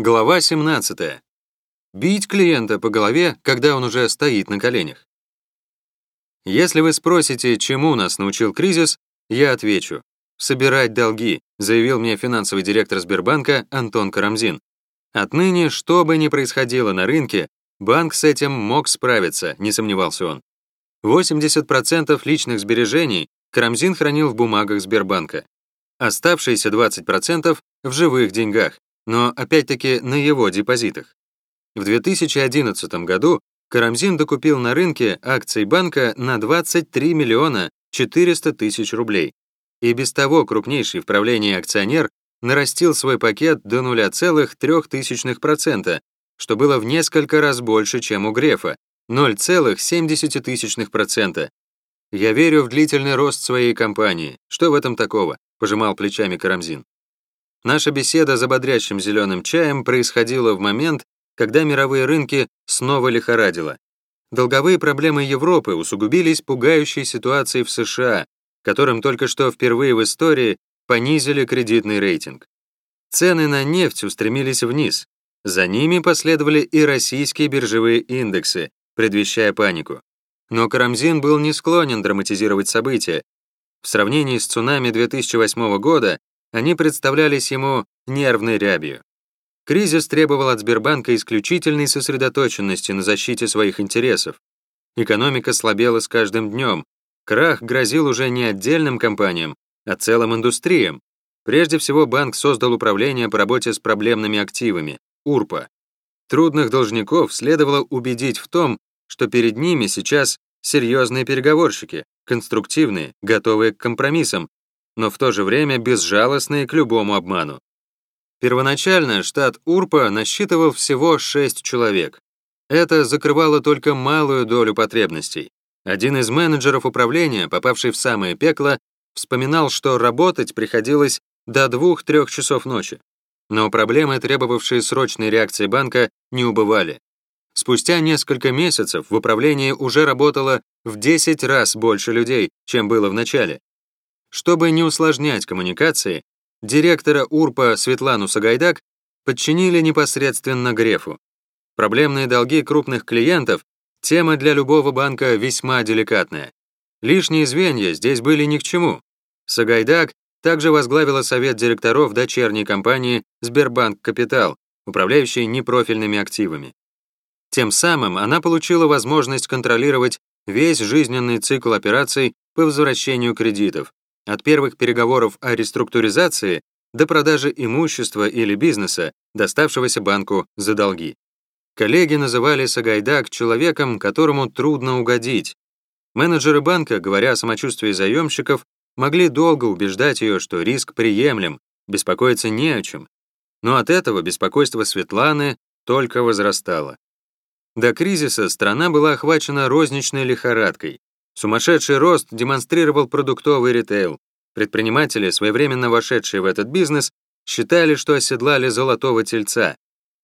Глава 17. Бить клиента по голове, когда он уже стоит на коленях. Если вы спросите, чему нас научил кризис, я отвечу. Собирать долги, заявил мне финансовый директор Сбербанка Антон Карамзин. Отныне, что бы ни происходило на рынке, банк с этим мог справиться, не сомневался он. 80% личных сбережений Карамзин хранил в бумагах Сбербанка. Оставшиеся 20% в живых деньгах, но опять-таки на его депозитах. В 2011 году Карамзин докупил на рынке акций банка на 23 миллиона 400 тысяч рублей. И без того крупнейший в правлении акционер нарастил свой пакет до 0,03%, что было в несколько раз больше, чем у Грефа, 0,7%. «Я верю в длительный рост своей компании. Что в этом такого?» — пожимал плечами Карамзин. Наша беседа за бодрящим зеленым чаем происходила в момент, когда мировые рынки снова лихорадило. Долговые проблемы Европы усугубились пугающей ситуацией в США, которым только что впервые в истории понизили кредитный рейтинг. Цены на нефть устремились вниз. За ними последовали и российские биржевые индексы, предвещая панику. Но Карамзин был не склонен драматизировать события. В сравнении с цунами 2008 года они представлялись ему нервной рябью. Кризис требовал от Сбербанка исключительной сосредоточенности на защите своих интересов. Экономика слабела с каждым днем. Крах грозил уже не отдельным компаниям, а целым индустриям. Прежде всего, банк создал управление по работе с проблемными активами, УРПА. Трудных должников следовало убедить в том, что перед ними сейчас серьезные переговорщики, конструктивные, готовые к компромиссам, но в то же время безжалостные к любому обману. Первоначально штат УРПА насчитывал всего 6 человек. Это закрывало только малую долю потребностей. Один из менеджеров управления, попавший в самое пекло, вспоминал, что работать приходилось до 2-3 часов ночи. Но проблемы, требовавшие срочной реакции банка, не убывали. Спустя несколько месяцев в управлении уже работало в 10 раз больше людей, чем было в начале. Чтобы не усложнять коммуникации, директора УРПа Светлану Сагайдак подчинили непосредственно Грефу. Проблемные долги крупных клиентов — тема для любого банка весьма деликатная. Лишние звенья здесь были ни к чему. Сагайдак также возглавила совет директоров дочерней компании «Сбербанк Капитал», управляющей непрофильными активами. Тем самым она получила возможность контролировать весь жизненный цикл операций по возвращению кредитов, от первых переговоров о реструктуризации до продажи имущества или бизнеса, доставшегося банку за долги. Коллеги называли Сагайдак человеком, которому трудно угодить. Менеджеры банка, говоря о самочувствии заемщиков, могли долго убеждать ее, что риск приемлем, беспокоиться не о чем. Но от этого беспокойство Светланы только возрастало. До кризиса страна была охвачена розничной лихорадкой. Сумасшедший рост демонстрировал продуктовый ритейл. Предприниматели, своевременно вошедшие в этот бизнес, считали, что оседлали золотого тельца.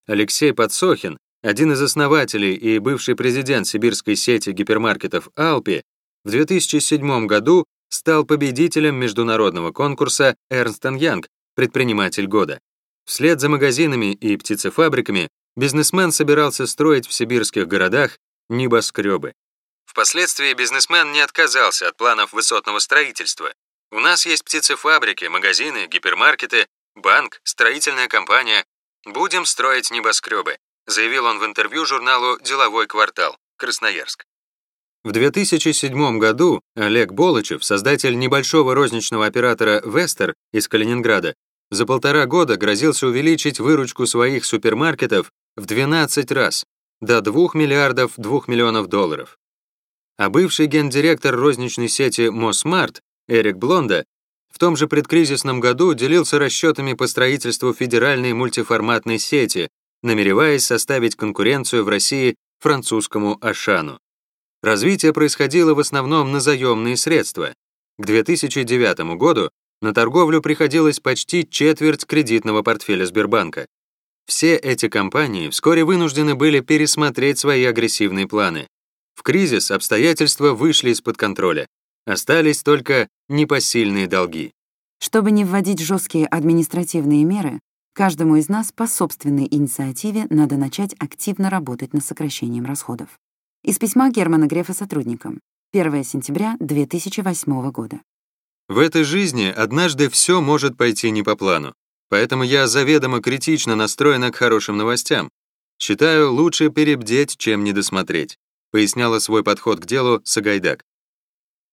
Алексей Подсохин, один из основателей и бывший президент сибирской сети гипермаркетов «Алпи», в 2007 году стал победителем международного конкурса Ernst Young «Предприниматель года». Вслед за магазинами и птицефабриками бизнесмен собирался строить в сибирских городах небоскребы. Впоследствии бизнесмен не отказался от планов высотного строительства. У нас есть птицефабрики, магазины, гипермаркеты, банк, строительная компания. Будем строить небоскребы, заявил он в интервью журналу «Деловой квартал», Красноярск. В 2007 году Олег Болычев, создатель небольшого розничного оператора «Вестер» из Калининграда, за полтора года грозился увеличить выручку своих супермаркетов в 12 раз, до 2 миллиардов 2 миллионов долларов. А бывший гендиректор розничной сети Мосмарт Эрик Блондо в том же предкризисном году делился расчетами по строительству федеральной мультиформатной сети, намереваясь составить конкуренцию в России французскому Ашану. Развитие происходило в основном на заемные средства. К 2009 году на торговлю приходилось почти четверть кредитного портфеля Сбербанка. Все эти компании вскоре вынуждены были пересмотреть свои агрессивные планы. В кризис обстоятельства вышли из-под контроля. Остались только непосильные долги. Чтобы не вводить жесткие административные меры, Каждому из нас по собственной инициативе надо начать активно работать над сокращением расходов. Из письма Германа Грефа сотрудникам. 1 сентября 2008 года. В этой жизни однажды все может пойти не по плану. Поэтому я заведомо критично настроена к хорошим новостям. Считаю, лучше перебдеть, чем недосмотреть, поясняла свой подход к делу Сагайдак.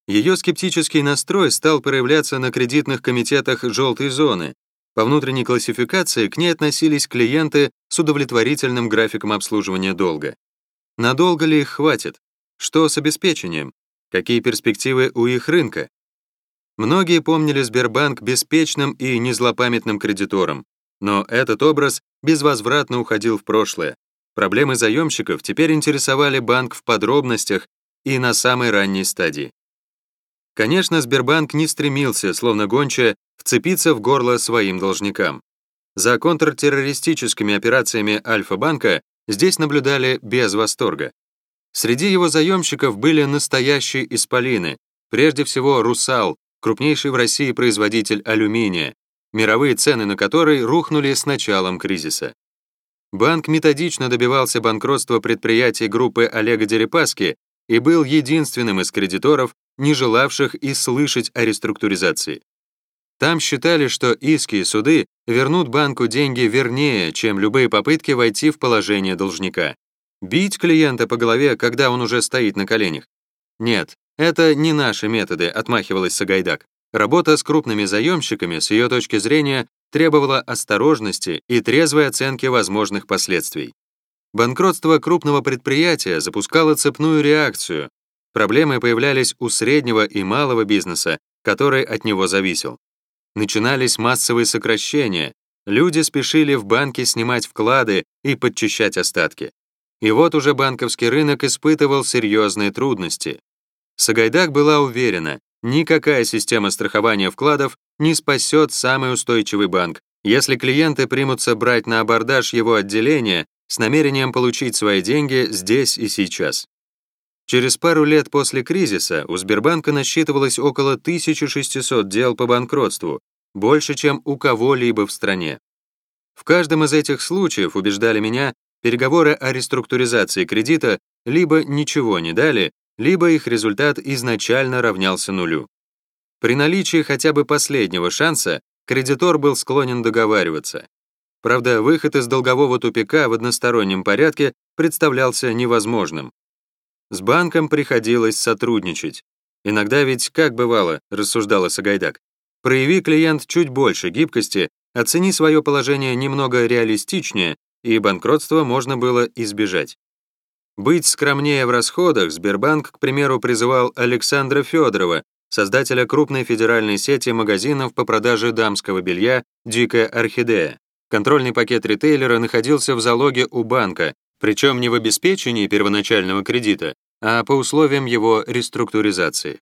Ее скептический настрой стал проявляться на кредитных комитетах желтой зоны, по внутренней классификации к ней относились клиенты с удовлетворительным графиком обслуживания долга. Надолго ли их хватит? Что с обеспечением? Какие перспективы у их рынка? Многие помнили Сбербанк беспечным и незлопамятным кредитором, но этот образ безвозвратно уходил в прошлое. Проблемы заемщиков теперь интересовали банк в подробностях и на самой ранней стадии. Конечно, Сбербанк не стремился, словно гончая, вцепиться в горло своим должникам. За контртеррористическими операциями Альфа-банка здесь наблюдали без восторга. Среди его заемщиков были настоящие исполины, прежде всего «Русал», крупнейший в России производитель алюминия, мировые цены на который рухнули с началом кризиса. Банк методично добивался банкротства предприятий группы Олега Дерипаски и был единственным из кредиторов, не желавших и слышать о реструктуризации. Там считали, что иски и суды вернут банку деньги вернее, чем любые попытки войти в положение должника. Бить клиента по голове, когда он уже стоит на коленях? Нет, это не наши методы, отмахивалась Сагайдак. Работа с крупными заемщиками, с ее точки зрения, требовала осторожности и трезвой оценки возможных последствий. Банкротство крупного предприятия запускало цепную реакцию, Проблемы появлялись у среднего и малого бизнеса, который от него зависел. Начинались массовые сокращения, люди спешили в банки снимать вклады и подчищать остатки. И вот уже банковский рынок испытывал серьезные трудности. Сагайдак была уверена, никакая система страхования вкладов не спасет самый устойчивый банк, если клиенты примутся брать на абордаж его отделения с намерением получить свои деньги здесь и сейчас. Через пару лет после кризиса у Сбербанка насчитывалось около 1600 дел по банкротству, больше, чем у кого-либо в стране. В каждом из этих случаев, убеждали меня, переговоры о реструктуризации кредита либо ничего не дали, либо их результат изначально равнялся нулю. При наличии хотя бы последнего шанса кредитор был склонен договариваться. Правда, выход из долгового тупика в одностороннем порядке представлялся невозможным. С банком приходилось сотрудничать. Иногда ведь, как бывало, рассуждала Сагайдак, прояви клиент чуть больше гибкости, оцени свое положение немного реалистичнее, и банкротства можно было избежать. Быть скромнее в расходах Сбербанк, к примеру, призывал Александра Федорова, создателя крупной федеральной сети магазинов по продаже дамского белья «Дикая орхидея». Контрольный пакет ритейлера находился в залоге у банка, причем не в обеспечении первоначального кредита, а по условиям его реструктуризации.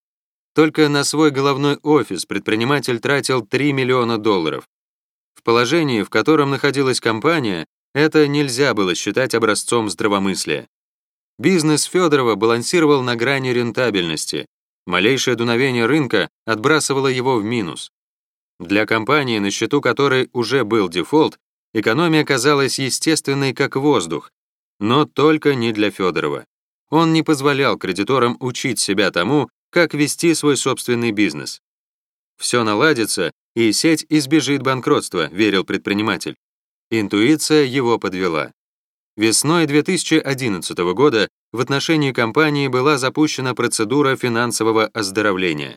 Только на свой головной офис предприниматель тратил 3 миллиона долларов. В положении, в котором находилась компания, это нельзя было считать образцом здравомыслия. Бизнес Федорова балансировал на грани рентабельности. Малейшее дуновение рынка отбрасывало его в минус. Для компании, на счету которой уже был дефолт, экономия казалась естественной как воздух, но только не для Федорова. Он не позволял кредиторам учить себя тому, как вести свой собственный бизнес. Все наладится, и сеть избежит банкротства, верил предприниматель. Интуиция его подвела. Весной 2011 года в отношении компании была запущена процедура финансового оздоровления.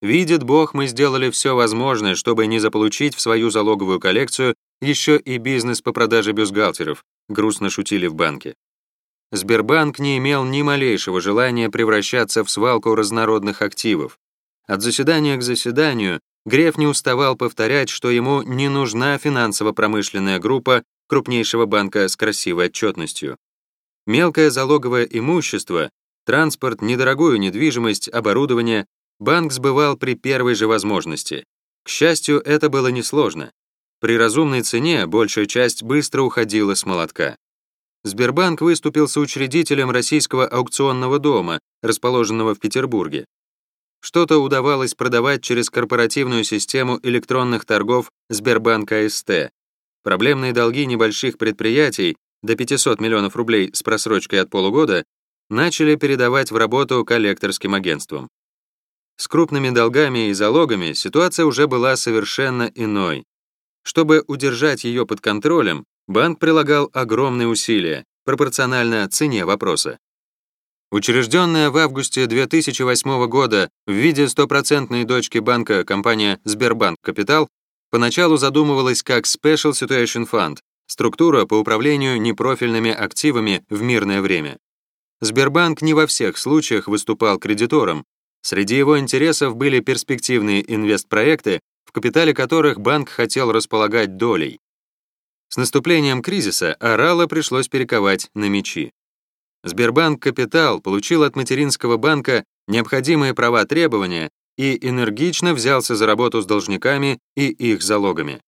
Видит Бог, мы сделали все возможное, чтобы не заполучить в свою залоговую коллекцию еще и бизнес по продаже бюстгальтеров, грустно шутили в банке. Сбербанк не имел ни малейшего желания превращаться в свалку разнородных активов. От заседания к заседанию Греф не уставал повторять, что ему не нужна финансово-промышленная группа крупнейшего банка с красивой отчетностью. Мелкое залоговое имущество, транспорт, недорогую недвижимость, оборудование банк сбывал при первой же возможности. К счастью, это было несложно. При разумной цене большая часть быстро уходила с молотка. Сбербанк выступил соучредителем российского аукционного дома, расположенного в Петербурге. Что-то удавалось продавать через корпоративную систему электронных торгов Сбербанк АСТ. проблемные долги небольших предприятий до 500 миллионов рублей с просрочкой от полугода начали передавать в работу коллекторским агентствам. С крупными долгами и залогами ситуация уже была совершенно иной. Чтобы удержать ее под контролем, банк прилагал огромные усилия, пропорционально цене вопроса. Учрежденная в августе 2008 года в виде стопроцентной дочки банка компания Сбербанк Капитал поначалу задумывалась как Special Situation Fund, структура по управлению непрофильными активами в мирное время. Сбербанк не во всех случаях выступал кредитором. Среди его интересов были перспективные инвестпроекты, в капитале которых банк хотел располагать долей. С наступлением кризиса орала пришлось перековать на мечи. Сбербанк Капитал получил от материнского банка необходимые права требования и энергично взялся за работу с должниками и их залогами.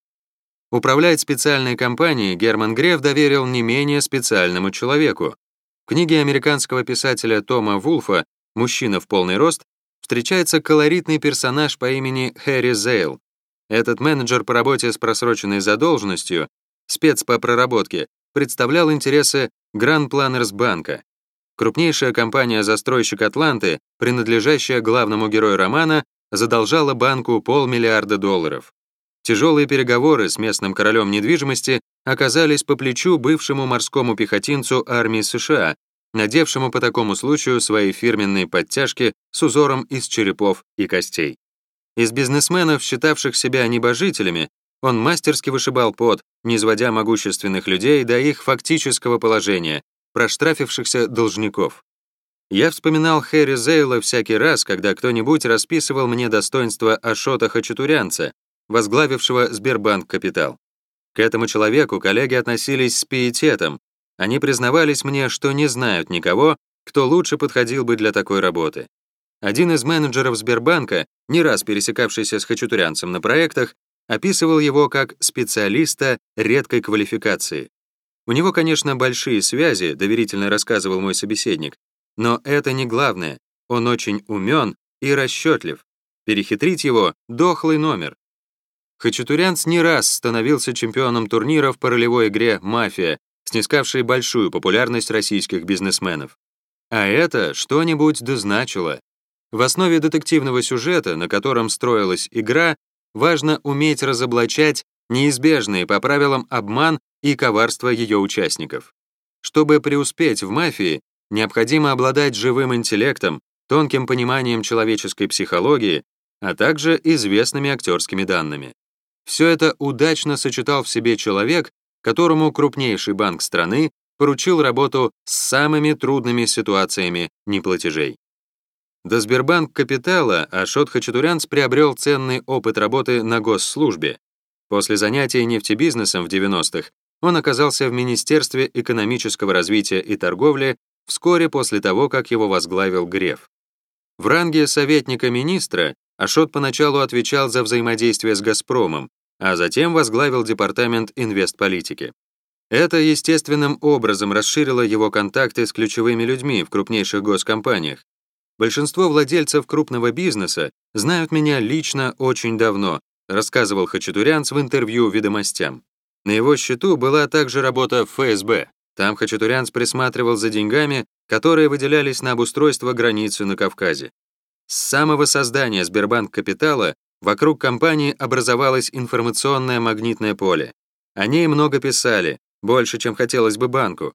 Управлять специальной компанией Герман Греф доверил не менее специальному человеку. В книге американского писателя Тома Вулфа «Мужчина в полный рост» встречается колоритный персонаж по имени Хэри Зейл. Этот менеджер по работе с просроченной задолженностью, спец по проработке, представлял интересы Grand Planners банка. Крупнейшая компания-застройщик Атланты, принадлежащая главному герою романа, задолжала банку полмиллиарда долларов. Тяжелые переговоры с местным королем недвижимости оказались по плечу бывшему морскому пехотинцу армии США, надевшему по такому случаю свои фирменные подтяжки с узором из черепов и костей. Из бизнесменов, считавших себя небожителями, он мастерски вышибал пот, не сводя могущественных людей до их фактического положения, проштрафившихся должников. Я вспоминал Хэри Зейла всякий раз, когда кто-нибудь расписывал мне достоинства Ашота Хачатурянца, возглавившего Сбербанк Капитал. К этому человеку коллеги относились с пиететом. Они признавались мне, что не знают никого, кто лучше подходил бы для такой работы. Один из менеджеров Сбербанка, не раз пересекавшийся с хачатурянцем на проектах, описывал его как специалиста редкой квалификации. У него, конечно, большие связи, доверительно рассказывал мой собеседник, но это не главное. Он очень умен и расчетлив. Перехитрить его — дохлый номер. Хачатурянц не раз становился чемпионом турниров по ролевой игре «Мафия», снискавшей большую популярность российских бизнесменов. А это что-нибудь дозначило. В основе детективного сюжета, на котором строилась игра, важно уметь разоблачать неизбежные по правилам обман и коварство ее участников. Чтобы преуспеть в мафии, необходимо обладать живым интеллектом, тонким пониманием человеческой психологии, а также известными актерскими данными. Все это удачно сочетал в себе человек, которому крупнейший банк страны поручил работу с самыми трудными ситуациями неплатежей. До Сбербанк Капитала Ашот Хачатурянц приобрел ценный опыт работы на госслужбе. После занятий нефтебизнесом в 90-х он оказался в Министерстве экономического развития и торговли вскоре после того, как его возглавил Греф. В ранге советника министра Ашот поначалу отвечал за взаимодействие с «Газпромом», а затем возглавил департамент инвестполитики. Это естественным образом расширило его контакты с ключевыми людьми в крупнейших госкомпаниях, Большинство владельцев крупного бизнеса знают меня лично очень давно, рассказывал Хачатурянц в интервью «Ведомостям». На его счету была также работа в ФСБ. Там Хачатурянц присматривал за деньгами, которые выделялись на обустройство границы на Кавказе. С самого создания Сбербанк Капитала вокруг компании образовалось информационное магнитное поле. О ней много писали, больше, чем хотелось бы банку.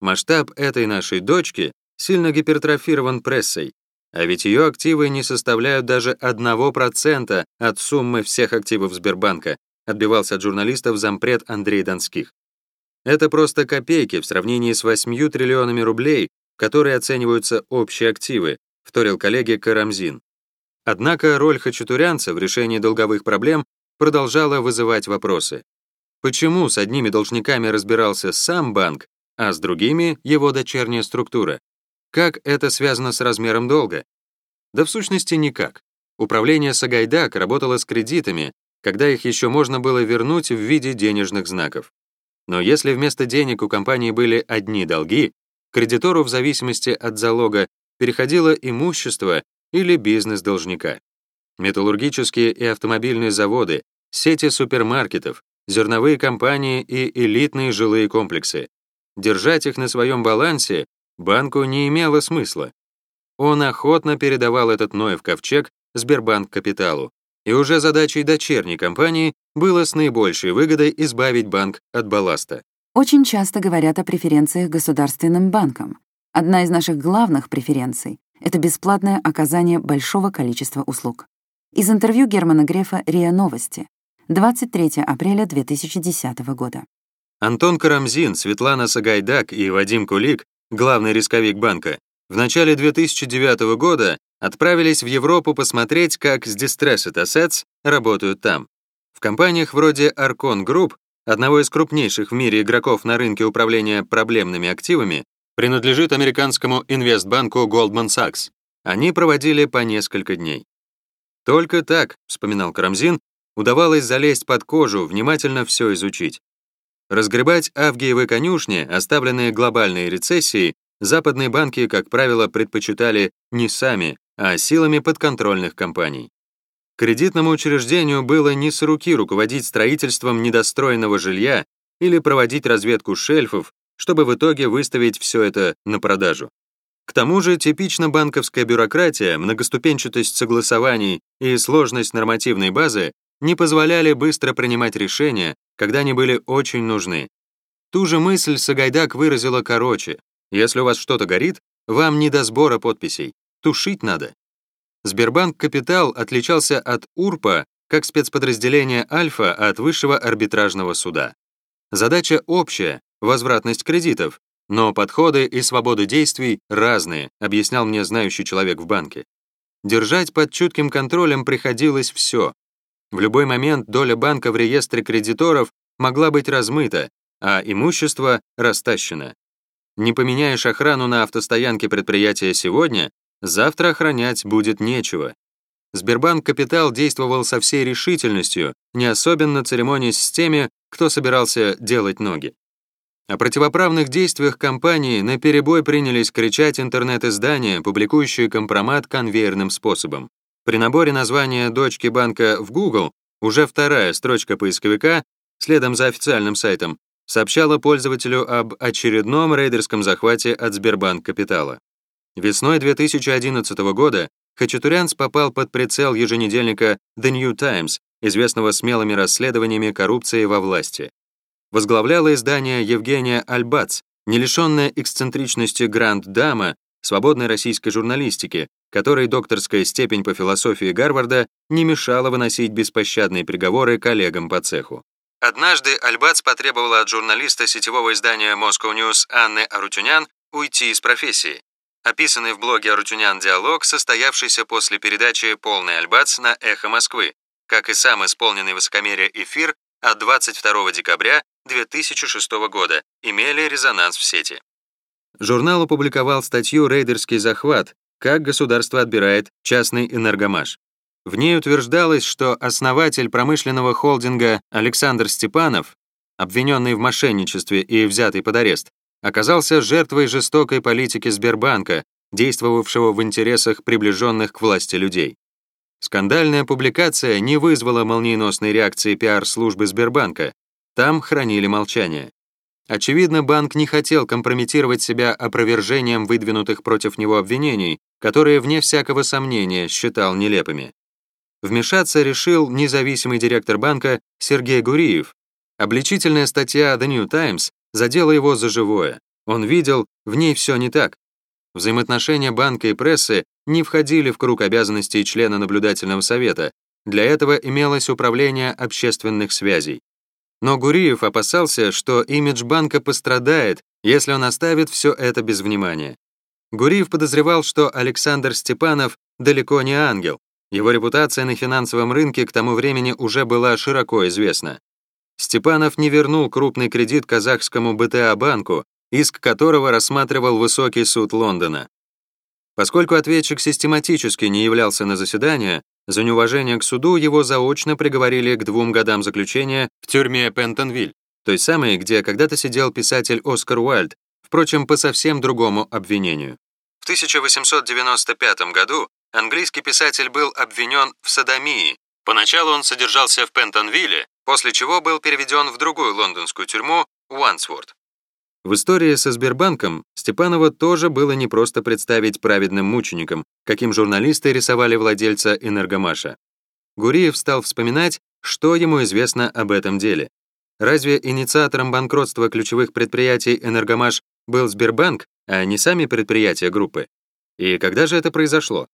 Масштаб этой нашей дочки сильно гипертрофирован прессой, а ведь ее активы не составляют даже 1% от суммы всех активов Сбербанка, отбивался от журналистов зампред Андрей Донских. Это просто копейки в сравнении с 8 триллионами рублей, которые оцениваются общие активы, вторил коллеге Карамзин. Однако роль хачатурянца в решении долговых проблем продолжала вызывать вопросы. Почему с одними должниками разбирался сам банк, а с другими — его дочерняя структура? Как это связано с размером долга? Да в сущности никак. Управление Сагайдак работало с кредитами, когда их еще можно было вернуть в виде денежных знаков. Но если вместо денег у компании были одни долги, кредитору в зависимости от залога переходило имущество или бизнес должника. Металлургические и автомобильные заводы, сети супермаркетов, зерновые компании и элитные жилые комплексы. Держать их на своем балансе банку не имело смысла. Он охотно передавал этот Ноев ковчег Сбербанк Капиталу, и уже задачей дочерней компании было с наибольшей выгодой избавить банк от балласта. Очень часто говорят о преференциях государственным банкам. Одна из наших главных преференций — это бесплатное оказание большого количества услуг. Из интервью Германа Грефа «РИА Новости», 23 апреля 2010 года. Антон Карамзин, Светлана Сагайдак и Вадим Кулик, главный рисковик банка, в начале 2009 года отправились в Европу посмотреть, как с Distressed Assets работают там. В компаниях вроде Arcon Group, одного из крупнейших в мире игроков на рынке управления проблемными активами, принадлежит американскому инвестбанку Goldman Sachs. Они проводили по несколько дней. Только так, вспоминал Карамзин, удавалось залезть под кожу, внимательно все изучить. Разгребать авгиевы конюшни, оставленные глобальной рецессией, западные банки, как правило, предпочитали не сами, а силами подконтрольных компаний. Кредитному учреждению было не с руки руководить строительством недостроенного жилья или проводить разведку шельфов, чтобы в итоге выставить все это на продажу. К тому же типично банковская бюрократия, многоступенчатость согласований и сложность нормативной базы не позволяли быстро принимать решения, когда они были очень нужны. Ту же мысль Сагайдак выразила короче. Если у вас что-то горит, вам не до сбора подписей. Тушить надо. Сбербанк Капитал отличался от УРПа как спецподразделение Альфа от высшего арбитражного суда. Задача общая — возвратность кредитов, но подходы и свободы действий разные, объяснял мне знающий человек в банке. Держать под чутким контролем приходилось все. В любой момент доля банка в реестре кредиторов могла быть размыта, а имущество растащено. Не поменяешь охрану на автостоянке предприятия сегодня, Завтра охранять будет нечего. Сбербанк Капитал действовал со всей решительностью, не особенно церемонясь с теми, кто собирался делать ноги. О противоправных действиях компании на перебой принялись кричать интернет-издания, публикующие компромат конвейерным способом. При наборе названия дочки банка в Google уже вторая строчка поисковика, следом за официальным сайтом, сообщала пользователю об очередном рейдерском захвате от Сбербанк Капитала. Весной 2011 года Хачатурянц попал под прицел еженедельника The New Times, известного смелыми расследованиями коррупции во власти. Возглавляла издание Евгения Альбац, не лишенная эксцентричности гранд-дама свободной российской журналистики, которой докторская степень по философии Гарварда не мешала выносить беспощадные приговоры коллегам по цеху. Однажды Альбац потребовала от журналиста сетевого издания Moscow News Анны Арутюнян уйти из профессии описанный в блоге Арутюнян диалог, состоявшийся после передачи «Полный Альбац» на «Эхо Москвы», как и сам исполненный высокомерие эфир от 22 декабря 2006 года, имели резонанс в сети. Журнал опубликовал статью «Рейдерский захват. Как государство отбирает частный энергомаш». В ней утверждалось, что основатель промышленного холдинга Александр Степанов, обвиненный в мошенничестве и взятый под арест, оказался жертвой жестокой политики Сбербанка, действовавшего в интересах приближенных к власти людей. Скандальная публикация не вызвала молниеносной реакции пиар-службы Сбербанка. Там хранили молчание. Очевидно, банк не хотел компрометировать себя опровержением выдвинутых против него обвинений, которые, вне всякого сомнения, считал нелепыми. Вмешаться решил независимый директор банка Сергей Гуриев. Обличительная статья The New Times задела его за живое. Он видел, в ней все не так. Взаимоотношения банка и прессы не входили в круг обязанностей члена наблюдательного совета. Для этого имелось управление общественных связей. Но Гуриев опасался, что имидж банка пострадает, если он оставит все это без внимания. Гуриев подозревал, что Александр Степанов далеко не ангел. Его репутация на финансовом рынке к тому времени уже была широко известна. Степанов не вернул крупный кредит казахскому БТА-банку, иск которого рассматривал высокий суд Лондона. Поскольку ответчик систематически не являлся на заседание, за неуважение к суду его заочно приговорили к двум годам заключения в тюрьме Пентонвиль, той самой, где когда-то сидел писатель Оскар Уальд, впрочем, по совсем другому обвинению. В 1895 году английский писатель был обвинен в садомии, Поначалу он содержался в Пентонвилле, после чего был переведен в другую лондонскую тюрьму Уансворд. В истории со Сбербанком Степанова тоже было непросто представить праведным мучеником, каким журналисты рисовали владельца Энергомаша. Гуриев стал вспоминать, что ему известно об этом деле. Разве инициатором банкротства ключевых предприятий «Энергомаш» был Сбербанк, а не сами предприятия группы? И когда же это произошло?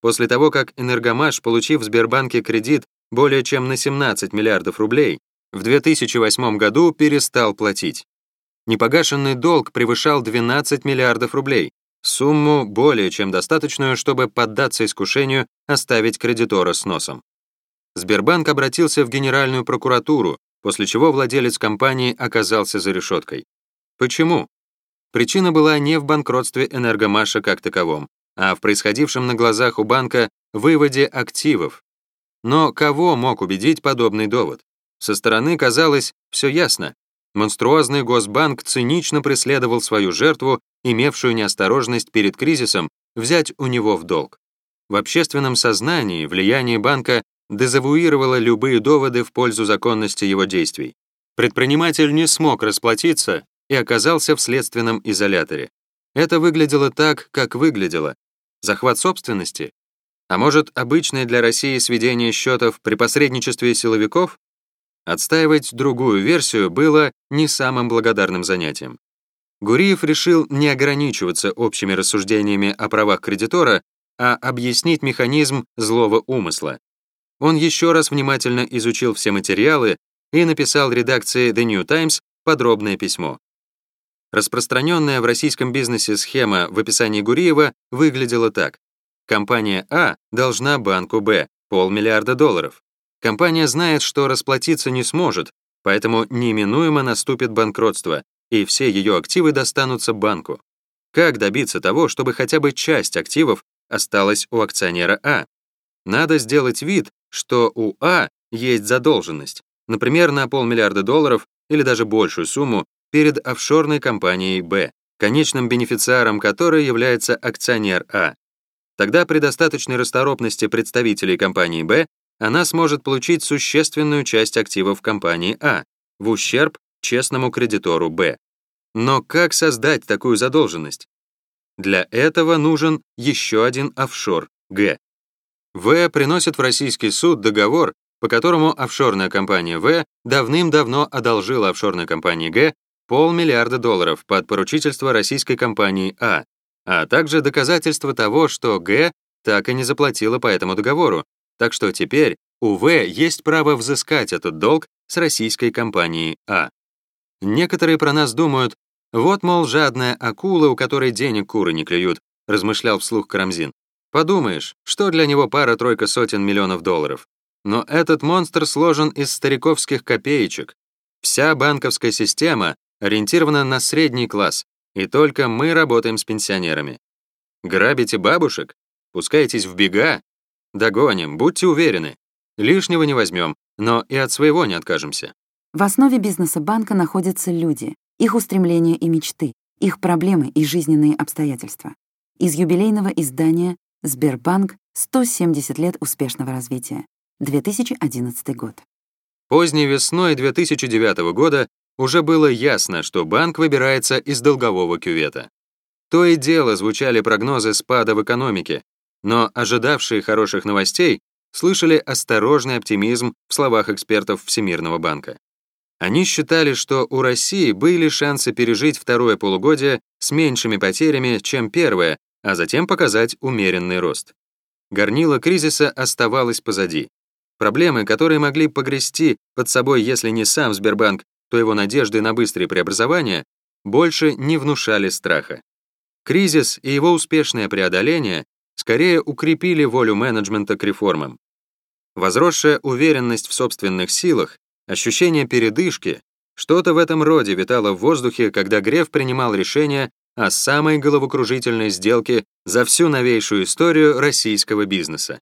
После того, как «Энергомаш», получив в Сбербанке кредит более чем на 17 миллиардов рублей, в 2008 году перестал платить. Непогашенный долг превышал 12 миллиардов рублей, сумму более чем достаточную, чтобы поддаться искушению оставить кредитора с носом. Сбербанк обратился в Генеральную прокуратуру, после чего владелец компании оказался за решеткой. Почему? Причина была не в банкротстве Энергомаша как таковом, а в происходившем на глазах у банка выводе активов. Но кого мог убедить подобный довод? Со стороны казалось, все ясно. Монструозный Госбанк цинично преследовал свою жертву, имевшую неосторожность перед кризисом, взять у него в долг. В общественном сознании влияние банка дезавуировала любые доводы в пользу законности его действий. Предприниматель не смог расплатиться и оказался в следственном изоляторе. Это выглядело так, как выглядело. Захват собственности? А может, обычное для России сведение счетов при посредничестве силовиков? Отстаивать другую версию было не самым благодарным занятием. Гуриев решил не ограничиваться общими рассуждениями о правах кредитора, а объяснить механизм злого умысла. Он еще раз внимательно изучил все материалы и написал редакции The New Times подробное письмо. Распространенная в российском бизнесе схема в описании Гуриева выглядела так. Компания А должна банку Б полмиллиарда долларов. Компания знает, что расплатиться не сможет, поэтому неминуемо наступит банкротство, и все ее активы достанутся банку. Как добиться того, чтобы хотя бы часть активов осталась у акционера А? Надо сделать вид, что у А есть задолженность, например, на полмиллиарда долларов или даже большую сумму перед офшорной компанией Б, конечным бенефициаром которой является акционер А. Тогда при достаточной расторопности представителей компании Б она сможет получить существенную часть активов компании А в ущерб честному кредитору Б. Но как создать такую задолженность? Для этого нужен еще один офшор Г. В приносит в российский суд договор, по которому офшорная компания В давным-давно одолжила офшорной компании Г полмиллиарда долларов под поручительство российской компании А, а также доказательство того, что Г так и не заплатила по этому договору, так что теперь у В есть право взыскать этот долг с российской компанией А. Некоторые про нас думают, вот, мол, жадная акула, у которой денег куры не клюют, размышлял вслух Карамзин. Подумаешь, что для него пара-тройка сотен миллионов долларов. Но этот монстр сложен из стариковских копеечек. Вся банковская система ориентирована на средний класс, и только мы работаем с пенсионерами. Грабите бабушек? Пускаетесь в бега? Догоним, будьте уверены. Лишнего не возьмем, но и от своего не откажемся. В основе бизнеса банка находятся люди, их устремления и мечты, их проблемы и жизненные обстоятельства. Из юбилейного издания Сбербанк 170 лет успешного развития. 2011 год. Поздней весной 2009 года уже было ясно, что банк выбирается из долгового кювета. То и дело звучали прогнозы спада в экономике, но ожидавшие хороших новостей слышали осторожный оптимизм в словах экспертов Всемирного банка. Они считали, что у России были шансы пережить второе полугодие с меньшими потерями, чем первое, а затем показать умеренный рост. Горнило кризиса оставалось позади. Проблемы, которые могли погрести под собой, если не сам Сбербанк, то его надежды на быстрые преобразования, больше не внушали страха. Кризис и его успешное преодоление скорее укрепили волю менеджмента к реформам. Возросшая уверенность в собственных силах, ощущение передышки, что-то в этом роде витало в воздухе, когда Греф принимал решение о самой головокружительной сделке за всю новейшую историю российского бизнеса.